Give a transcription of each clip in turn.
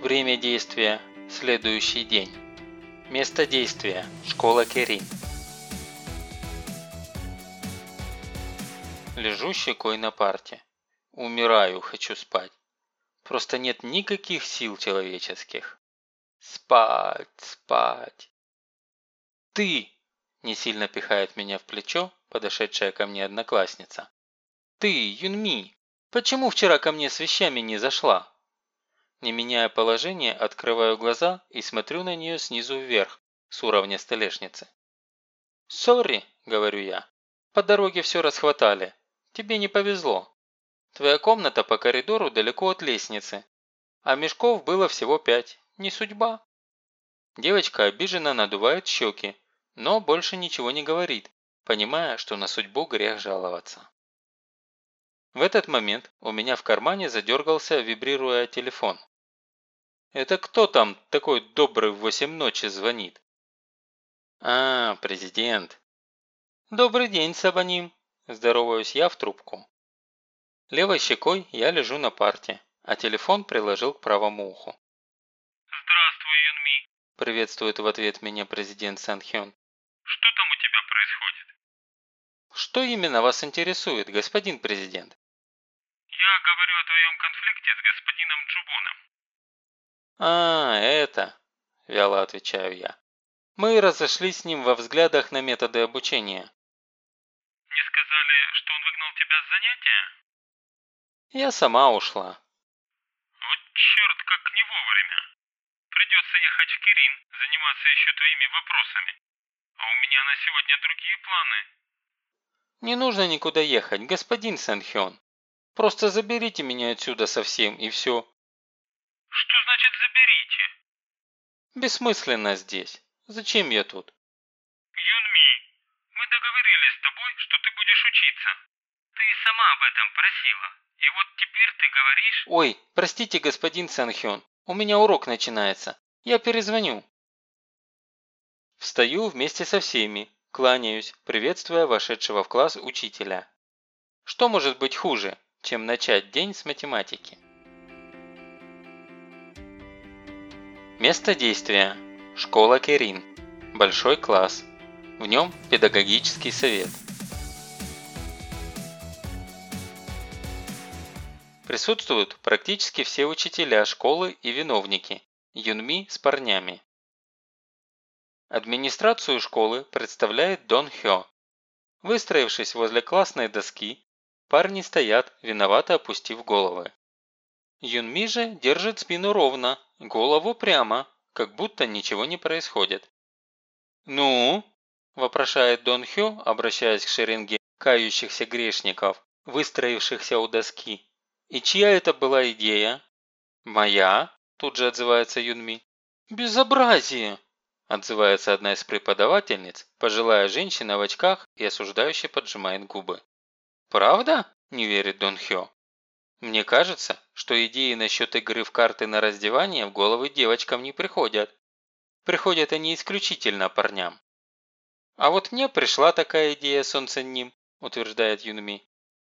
Время действия – следующий день. Место действия – школа Керин. Лежу щекой на парте. Умираю, хочу спать. Просто нет никаких сил человеческих. Спать, спать. Ты! Не сильно пихает меня в плечо подошедшая ко мне одноклассница. Ты, Юнми, почему вчера ко мне с вещами не зашла? Не меняя положение, открываю глаза и смотрю на нее снизу вверх, с уровня столешницы. «Сори», – говорю я, – «по дороге все расхватали. Тебе не повезло. Твоя комната по коридору далеко от лестницы, а мешков было всего пять. Не судьба». Девочка обиженно надувает щеки, но больше ничего не говорит, понимая, что на судьбу грех жаловаться. В этот момент у меня в кармане задергался, вибрируя телефон. «Это кто там такой добрый в восемь ночи звонит?» «А, президент». «Добрый день, Сабаним», – здороваюсь я в трубку. Левой щекой я лежу на парте, а телефон приложил к правому уху. «Здравствуй, Юнми», – приветствует в ответ меня президент Санхён. «Что там у тебя происходит?» «Что именно вас интересует, господин президент?» «Я говорю о твоем конфликте с господином Джубоном». «А, это...» – вяло отвечаю я. «Мы разошлись с ним во взглядах на методы обучения». «Не сказали, что он выгнал тебя с занятия?» Я сама ушла. «Вот черт, как не вовремя. Придется ехать в Кирин, заниматься еще твоими вопросами. А у меня на сегодня другие планы». Не нужно никуда ехать, господин Сэнхён. Просто заберите меня отсюда совсем и все. «Что значит заберите?» Бессмысленно здесь. Зачем я тут? «Юнми, мы договорились с тобой, что ты будешь учиться. Ты сама об этом просила. И вот теперь ты говоришь...» Ой, простите, господин Сэнхён. У меня урок начинается. Я перезвоню. Встаю вместе со всеми, кланяюсь, приветствуя вошедшего в класс учителя. Что может быть хуже, чем начать день с математики? Место действия. Школа Керин. Большой класс. В нем педагогический совет. Присутствуют практически все учителя школы и виновники, Юнми с парнями. Администрацию школы представляет Дон Хё. Выстроившись возле классной доски, парни стоят, виновато опустив головы. Юнми же держит спину ровно, голову прямо, как будто ничего не происходит. «Ну?» – вопрошает Дон Хё, обращаясь к шеренге кающихся грешников, выстроившихся у доски. «И чья это была идея?» «Моя?» – тут же отзывается Юнми. «Безобразие!» – отзывается одна из преподавательниц, пожилая женщина в очках и осуждающе поджимает губы. «Правда?» – не верит Дон Хё. «Мне кажется, что идеи насчет игры в карты на раздевание в головы девочкам не приходят. Приходят они исключительно парням». «А вот мне пришла такая идея, солнце ним», – утверждает Юнми.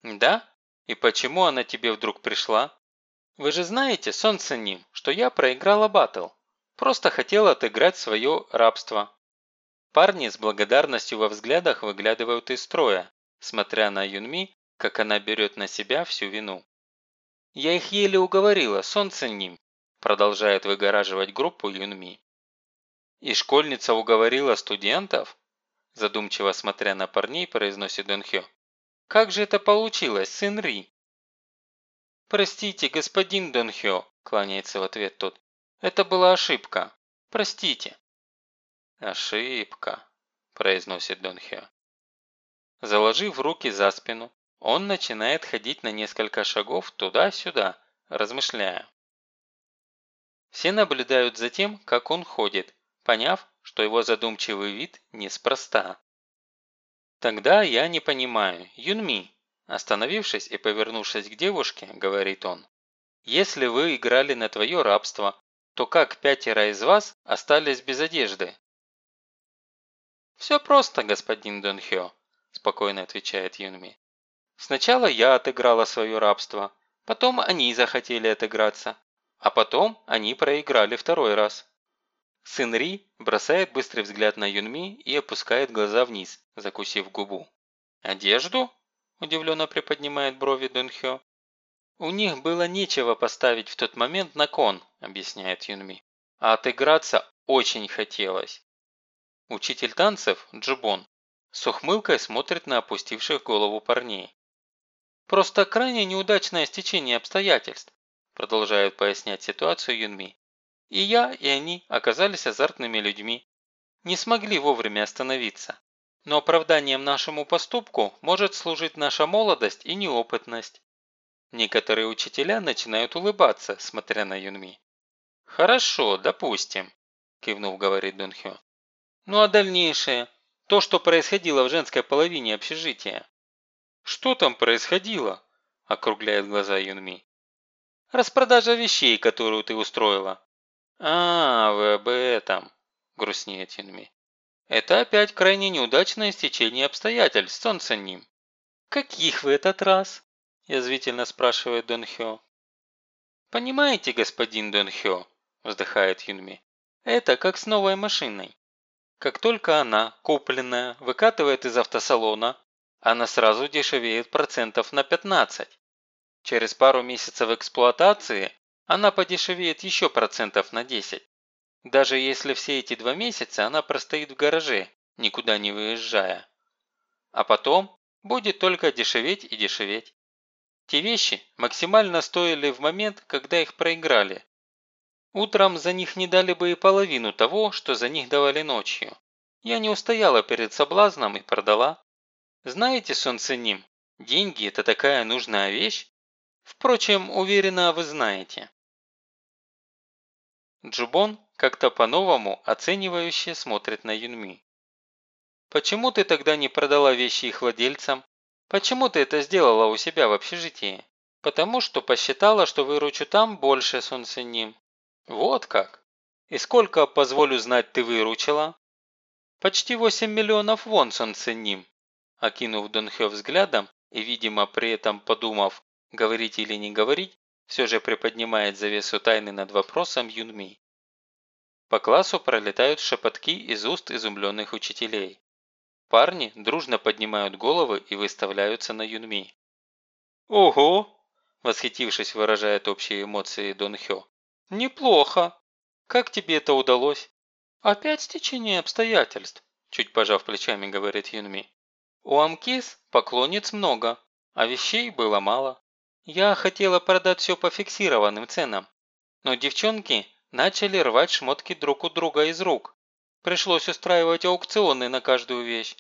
«Да? И почему она тебе вдруг пришла? Вы же знаете, солнце ним, что я проиграла батл. Просто хотела отыграть свое рабство». Парни с благодарностью во взглядах выглядывают из строя, смотря на Юнми, как она берет на себя всю вину. «Я их еле уговорила, солнце ним», продолжает выгораживать группу Юнми. «И школьница уговорила студентов?» Задумчиво смотря на парней, произносит Донхё. «Как же это получилось, сын Ри?» «Простите, господин Донхё», кланяется в ответ тот. «Это была ошибка. Простите». «Ошибка», произносит Донхё. Заложив руки за спину, он начинает ходить на несколько шагов туда-сюда, размышляя. Все наблюдают за тем, как он ходит, поняв, что его задумчивый вид неспроста. «Тогда я не понимаю, Юнми», остановившись и повернувшись к девушке, говорит он, «если вы играли на твое рабство, то как пятеро из вас остались без одежды?» «Все просто, господин Донхё», – спокойно отвечает Юнми. «Сначала я отыграла свое рабство, потом они захотели отыграться, А потом они проиграли второй раз. Сын Ри бросает быстрый взгляд на Юнми и опускает глаза вниз, закусив губу. «Одежду?» – удивленно приподнимает брови Дон Хё. «У них было нечего поставить в тот момент на кон», – объясняет Юнми. «А отыграться очень хотелось». Учитель танцев, Джубон, с ухмылкой смотрит на опустивших голову парней. «Просто крайне неудачное стечение обстоятельств», продолжает пояснять ситуацию Юнми. «И я, и они оказались азартными людьми. Не смогли вовремя остановиться. Но оправданием нашему поступку может служить наша молодость и неопытность. Некоторые учителя начинают улыбаться, смотря на Юнми. «Хорошо, допустим», – кивнув, говорит Дунхё. «Ну а дальнейшее? То, что происходило в женской половине общежития?» «Что там происходило?» – округляет глаза Юнми. «Распродажа вещей, которую ты устроила». «А, вы об этом», – грустнеет Юнми. «Это опять крайне неудачное стечение обстоятельств, солнце ним». «Каких в этот раз?» – язвительно спрашивает Дон Хё. «Понимаете, господин Дон Хё», – вздыхает Юнми, – «это как с новой машиной. Как только она, купленная, выкатывает из автосалона, она сразу дешевеет процентов на 15. Через пару месяцев эксплуатации она подешевеет еще процентов на 10. Даже если все эти два месяца она простоит в гараже, никуда не выезжая. А потом будет только дешеветь и дешеветь. Те вещи максимально стоили в момент, когда их проиграли. Утром за них не дали бы и половину того, что за них давали ночью. Я не устояла перед соблазном и продала. Знаете, солнце ним, деньги – это такая нужная вещь. Впрочем, уверена, вы знаете. Джубон как-то по-новому оценивающе смотрит на Юнми. «Почему ты тогда не продала вещи их владельцам? Почему ты это сделала у себя в общежитии? Потому что посчитала, что выручу там больше, солнце ним. Вот как. И сколько, позволю знать, ты выручила? Почти 8 миллионов вон, солнце ним. Окинув Донхё взглядом и, видимо, при этом подумав, говорить или не говорить, все же приподнимает завесу тайны над вопросом Юнми. По классу пролетают шепотки из уст изумленных учителей. Парни дружно поднимают головы и выставляются на Юнми. «Ого!» – восхитившись, выражает общие эмоции Дон Хё. «Неплохо! Как тебе это удалось?» «Опять стечение обстоятельств», – чуть пожав плечами, говорит Юнми. «У Амкис поклонниц много, а вещей было мало. Я хотела продать все по фиксированным ценам, но девчонки начали рвать шмотки друг у друга из рук. Пришлось устраивать аукционы на каждую вещь.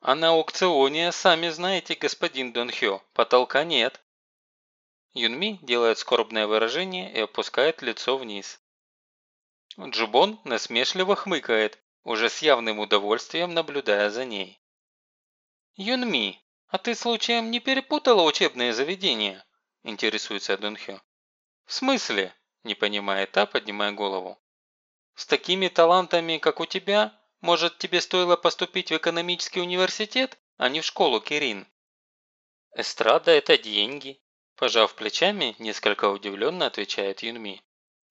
А на аукционе, сами знаете, господин Дон Хё, потолка нет. Юнми делает скорбное выражение и опускает лицо вниз. Джубон насмешливо хмыкает, уже с явным удовольствием наблюдая за ней. «Юнми, а ты случаем не перепутала учебные заведения?» – интересуется Дон Хё. «В смысле?» – не понимает та, поднимая голову. С такими талантами, как у тебя, может, тебе стоило поступить в экономический университет, а не в школу Кирин?» «Эстрада – это деньги», – пожав плечами, несколько удивленно отвечает Юнми.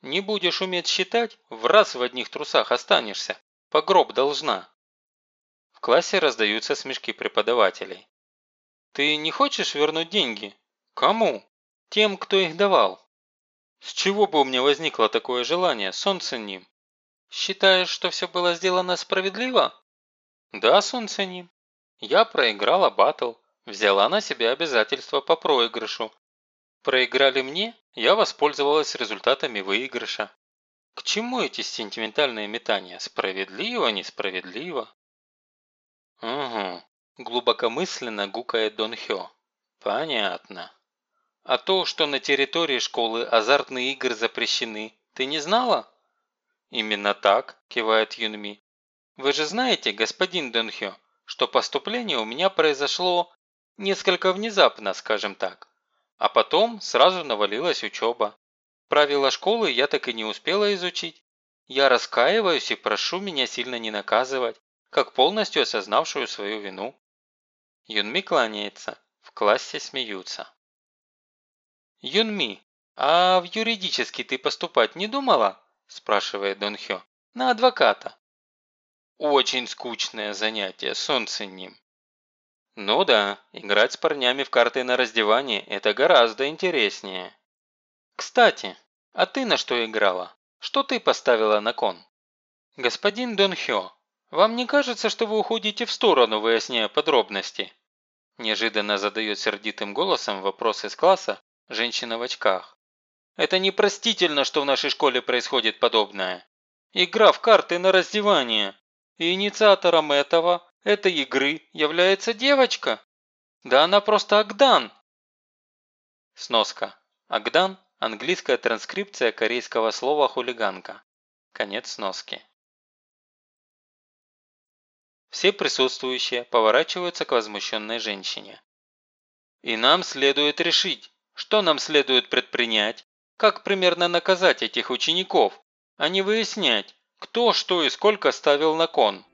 «Не будешь уметь считать, в раз в одних трусах останешься. По гроб должна». Классе раздаются смешки преподавателей. «Ты не хочешь вернуть деньги? Кому? Тем, кто их давал?» «С чего бы у меня возникло такое желание, солнце ним?» Считаешь, что все было сделано справедливо? Да, солнце ним. Я проиграла батл, взяла на себя обязательства по проигрышу. Проиграли мне, я воспользовалась результатами выигрыша. К чему эти сентиментальные метания? Справедливо, несправедливо? Угу, глубокомысленно гукает Дон Хё. Понятно. А то, что на территории школы азартные игры запрещены, ты не знала? «Именно так», – кивает Юнми. «Вы же знаете, господин Донхё, что поступление у меня произошло несколько внезапно, скажем так. А потом сразу навалилась учеба. Правила школы я так и не успела изучить. Я раскаиваюсь и прошу меня сильно не наказывать, как полностью осознавшую свою вину». Юнми кланяется. В классе смеются. «Юнми, «А в юридический ты поступать не думала?» – спрашивает Дон Хё. «На адвоката». «Очень скучное занятие, солнце ним». «Ну да, играть с парнями в карты на раздевании – это гораздо интереснее». «Кстати, а ты на что играла? Что ты поставила на кон?» «Господин Дон Хё, вам не кажется, что вы уходите в сторону, выясняя подробности?» Неожиданно задает сердитым голосом вопрос из класса женщина в очках. Это непростительно, что в нашей школе происходит подобное. Игра в карты на раздевание. И инициатором этого, этой игры, является девочка. Да она просто Агдан. Сноска. Агдан – английская транскрипция корейского слова «хулиганка». Конец сноски. Все присутствующие поворачиваются к возмущенной женщине. И нам следует решить, что нам следует предпринять, как примерно наказать этих учеников, а не выяснять, кто что и сколько ставил на кон.